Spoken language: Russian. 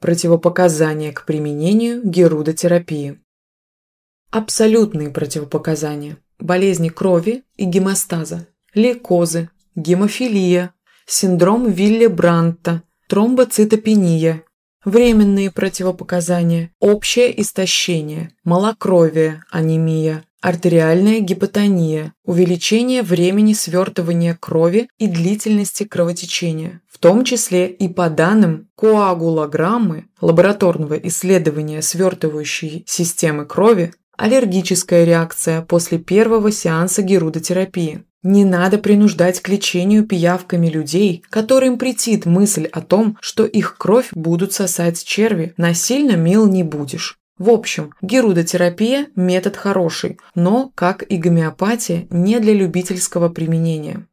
Противопоказания к применению герудотерапии. Абсолютные противопоказания. Болезни крови и гемостаза, лейкозы, гемофилия, синдром Вилли-Бранта, тромбоцитопения. Временные противопоказания. Общее истощение, малокровие, анемия, артериальная гипотония, увеличение времени свертывания крови и длительности кровотечения, в том числе и по данным коагулограммы лабораторного исследования свертывающей системы крови, аллергическая реакция после первого сеанса герудотерапии. Не надо принуждать к лечению пиявками людей, которым претит мысль о том, что их кровь будут сосать черви, насильно мил не будешь. В общем, герудотерапия – метод хороший, но, как и гомеопатия, не для любительского применения.